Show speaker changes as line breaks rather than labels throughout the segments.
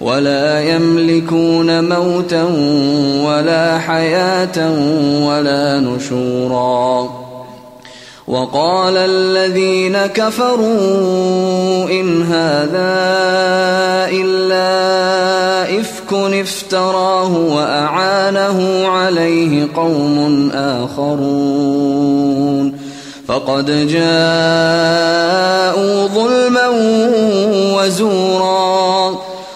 ولا يملكون موتا ولا حياة ولا نشورا. وقال الذين كفروا إن هذا إلا إفك افتراه وأعانه عليه قوم آخرون. فقد جاءوا ظلما وزورا.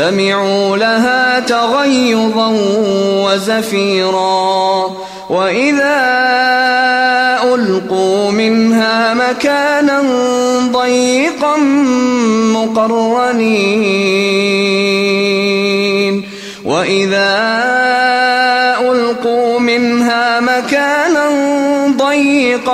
سمعوا لها تغيظا وزفيرا وإذا ألقوا منها مكانا ضيقا مقرنين وإذا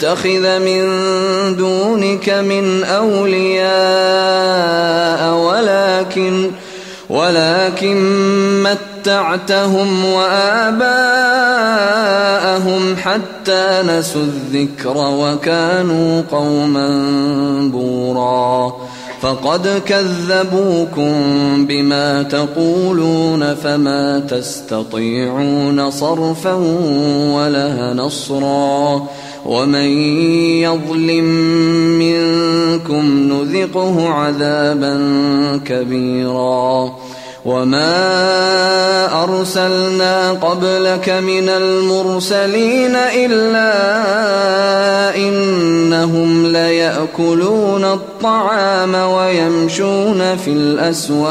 نتخذ من دونك من أولياء ولكن ولكن متعتهم وآباءهم حتى نسوا الذكر وكانوا قوما بوراً. فقد كذبوكم بما تقولون فما تستطيعون صرفا ولا نصرا. ومن يظلم منكم نذقه عذابا كبيرا وما أرسلنا قبلك من المرسلين إلا إنهم ليأكلون الطعام ويمشون في الأسواق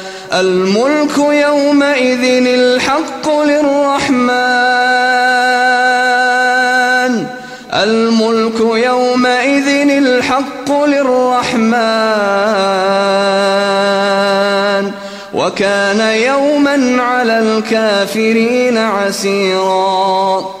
الملك يومئذ الحق للرحمن. الملك يومئذ الحق للرحمن. وكان يوما على الكافرين عسيرا.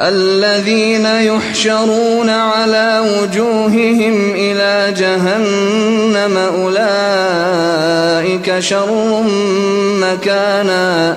الذين يحشرون على وجوههم إلى جهنم أولئك شر مكانا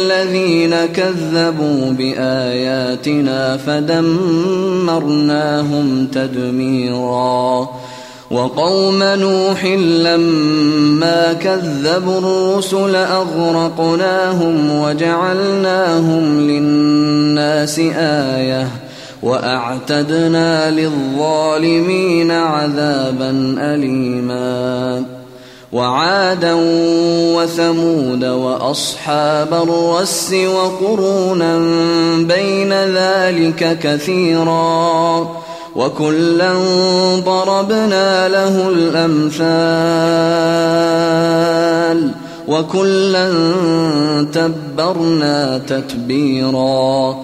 الذين كذبوا بآياتنا فدمرناهم تدميرا. وقوم نوح لما كذبوا الرسل أغرقناهم وجعلناهم للناس آية وأعتدنا للظالمين عذابا أليما. وعادا وثمود وأصحاب الرس وقرونا بين ذلك كثيرا وكلا ضربنا له الأمثال وكلا تبرنا تتبيرا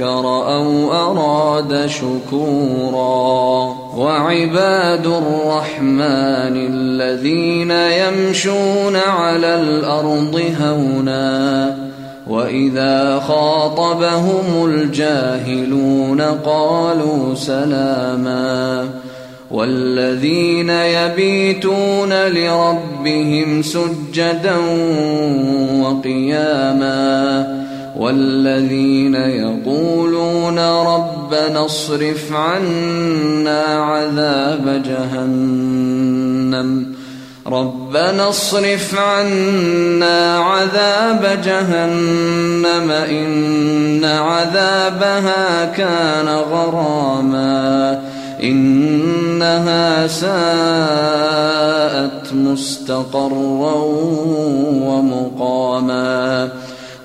أو أراد شكورا. وعباد الرحمن الذين يمشون على الأرض هونا وإذا خاطبهم الجاهلون قالوا سلاماً. والذين يبيتون لربهم سجدا وقياما. والذين يقولون ربنا اصرف عنا عذاب جهنم. ربنا اصرف عنا عذاب جهنم. إن عذابها كان غراما. إنها ساءت مستقرا ومقاما.